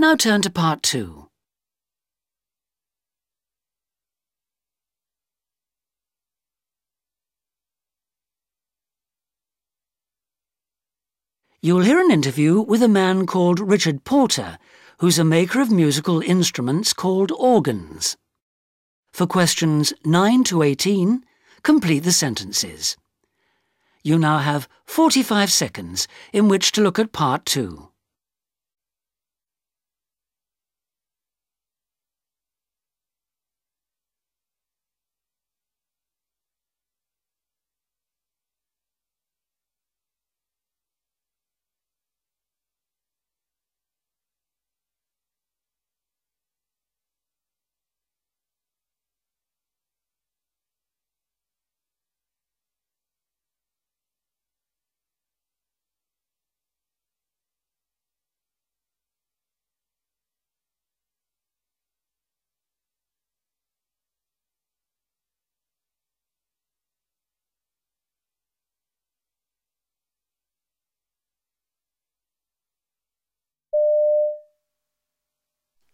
Now turn to part two. You'll hear an interview with a man called Richard Porter, who's a maker of musical instruments called organs. For questions 9 to 18, complete the sentences. You now have 45 seconds in which to look at part 2.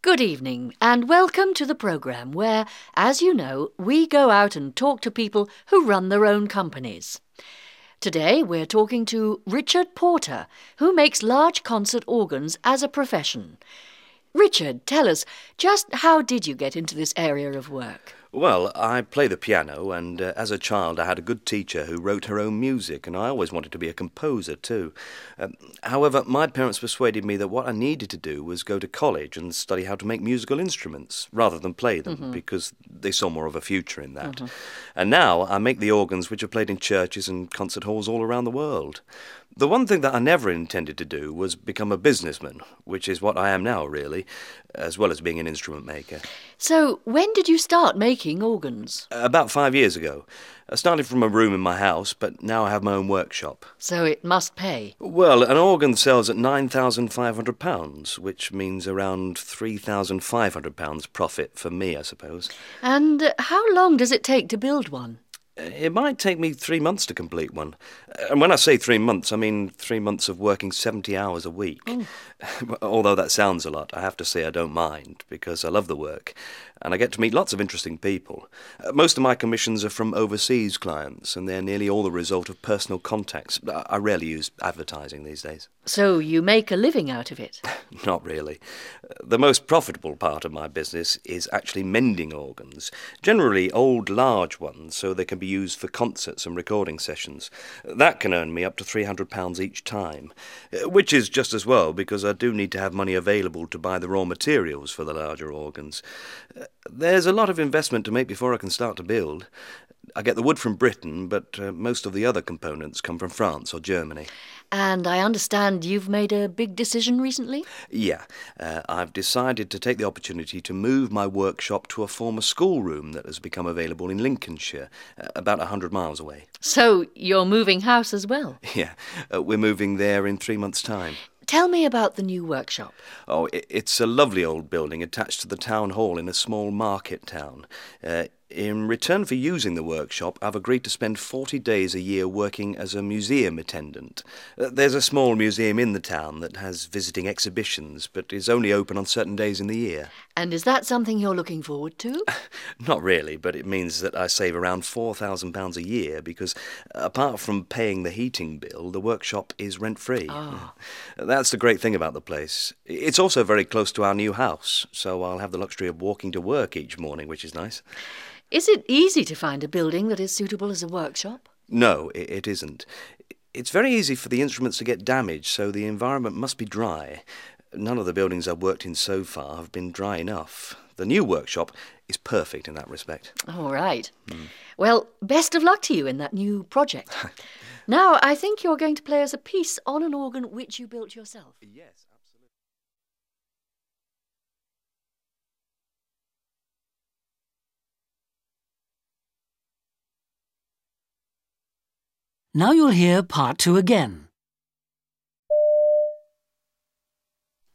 Good evening, and welcome to the programme where, as you know, we go out and talk to people who run their own companies. Today we're talking to Richard Porter, who makes large concert organs as a profession. Richard, tell us, just how did you get into this area of work? Well, I play the piano, and uh, as a child I had a good teacher who wrote her own music, and I always wanted to be a composer too. Um, however, my parents persuaded me that what I needed to do was go to college and study how to make musical instruments rather than play them, mm-hmm. because they saw more of a future in that. Mm-hmm. And now I make the organs which are played in churches and concert halls all around the world. The one thing that I never intended to do was become a businessman, which is what I am now, really, as well as being an instrument maker. So, when did you start making organs? About five years ago. I started from a room in my house, but now I have my own workshop. So it must pay? Well, an organ sells at £9,500, which means around £3,500 profit for me, I suppose. And how long does it take to build one? It might take me three months to complete one. And when I say three months, I mean three months of working 70 hours a week. Oh. Although that sounds a lot, I have to say I don't mind, because I love the work, and I get to meet lots of interesting people. Uh, most of my commissions are from overseas clients, and they're nearly all the result of personal contacts. I rarely use advertising these days. So you make a living out of it? Not really. The most profitable part of my business is actually mending organs, generally old, large ones, so they can be used for concerts and recording sessions. That can earn me up to £300 each time, which is just as well because I do need to have money available to buy the raw materials for the larger organs. There's a lot of investment to make before I can start to build. I get the wood from Britain, but uh, most of the other components come from France or Germany. And I understand you've made a big decision recently? Yeah. Uh, I've decided to take the opportunity to move my workshop to a former schoolroom that has become available in Lincolnshire, uh, about a hundred miles away. So you're moving house as well? Yeah. Uh, we're moving there in three months' time. Tell me about the new workshop. Oh, it's a lovely old building attached to the town hall in a small market town. Uh, in return for using the workshop, I've agreed to spend 40 days a year working as a museum attendant. Uh, there's a small museum in the town that has visiting exhibitions, but is only open on certain days in the year. And is that something you're looking forward to? Not really, but it means that I save around £4,000 a year because, apart from paying the heating bill, the workshop is rent free. Oh. That's the great thing about the place. It's also very close to our new house, so I'll have the luxury of walking to work each morning, which is nice. Is it easy to find a building that is suitable as a workshop? No, it isn't. It's very easy for the instruments to get damaged, so the environment must be dry. None of the buildings I've worked in so far have been dry enough. The new workshop is perfect in that respect. All right. Mm. Well, best of luck to you in that new project. now, I think you're going to play us a piece on an organ which you built yourself. Yes. Now you'll hear part two again.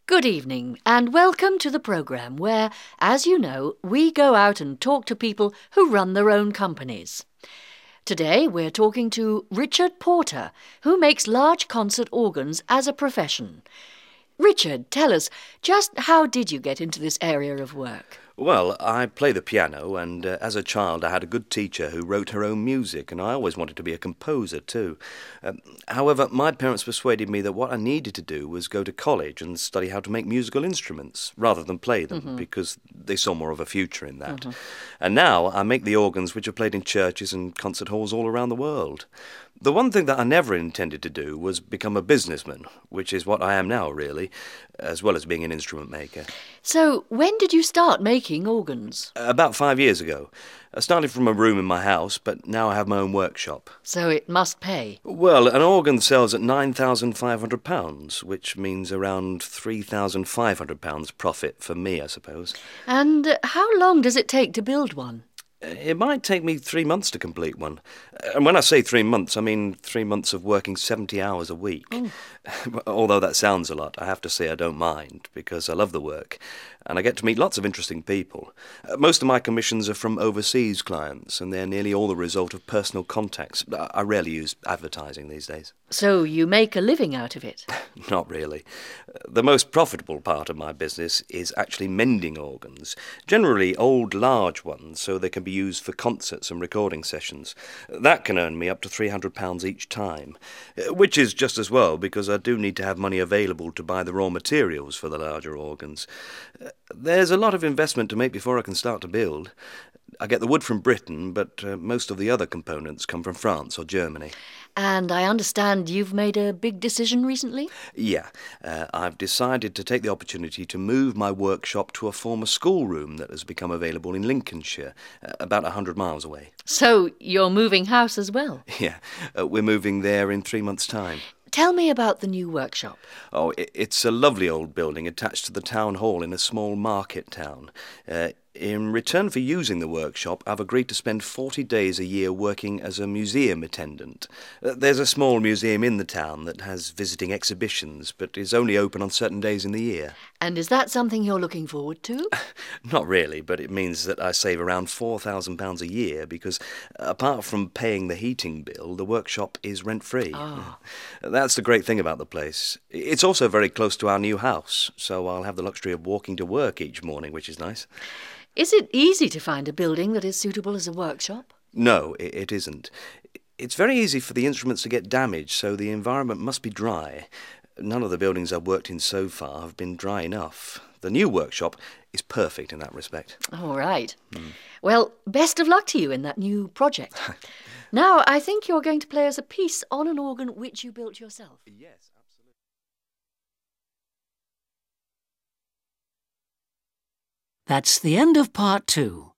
Good evening, and welcome to the programme where, as you know, we go out and talk to people who run their own companies. Today we're talking to Richard Porter, who makes large concert organs as a profession. Richard, tell us, just how did you get into this area of work? Well, I play the piano, and uh, as a child I had a good teacher who wrote her own music, and I always wanted to be a composer too. Um, however, my parents persuaded me that what I needed to do was go to college and study how to make musical instruments rather than play them, mm-hmm. because they saw more of a future in that. Mm-hmm. And now I make the organs which are played in churches and concert halls all around the world. The one thing that I never intended to do was become a businessman, which is what I am now, really, as well as being an instrument maker. So, when did you start making organs? About five years ago. I started from a room in my house, but now I have my own workshop. So it must pay? Well, an organ sells at £9,500, which means around £3,500 profit for me, I suppose. And how long does it take to build one? It might take me three months to complete one. And when I say three months, I mean three months of working 70 hours a week. Oh. Although that sounds a lot, I have to say I don't mind, because I love the work, and I get to meet lots of interesting people. Uh, most of my commissions are from overseas clients, and they're nearly all the result of personal contacts. I rarely use advertising these days. So you make a living out of it? Not really. Uh, the most profitable part of my business is actually mending organs, generally old, large ones, so they can be used for concerts and recording sessions. That can earn me up to £300 each time, uh, which is just as well because I do need to have money available to buy the raw materials for the larger organs. There's a lot of investment to make before I can start to build. I get the wood from Britain, but uh, most of the other components come from France or Germany. And I understand you've made a big decision recently? Yeah. Uh, I've decided to take the opportunity to move my workshop to a former schoolroom that has become available in Lincolnshire, uh, about a hundred miles away. So you're moving house as well? Yeah. Uh, we're moving there in three months' time. Tell me about the new workshop. Oh, it's a lovely old building attached to the town hall in a small market town. Uh, in return for using the workshop, I've agreed to spend 40 days a year working as a museum attendant. Uh, there's a small museum in the town that has visiting exhibitions, but is only open on certain days in the year. And is that something you're looking forward to? Not really, but it means that I save around £4,000 a year because, apart from paying the heating bill, the workshop is rent free. Oh. That's the great thing about the place. It's also very close to our new house, so I'll have the luxury of walking to work each morning, which is nice. Is it easy to find a building that is suitable as a workshop? No, it isn't. It's very easy for the instruments to get damaged, so the environment must be dry. None of the buildings I've worked in so far have been dry enough. The new workshop is perfect in that respect. All right. Mm. Well, best of luck to you in that new project. now, I think you're going to play us a piece on an organ which you built yourself. Yes. That's the end of part two.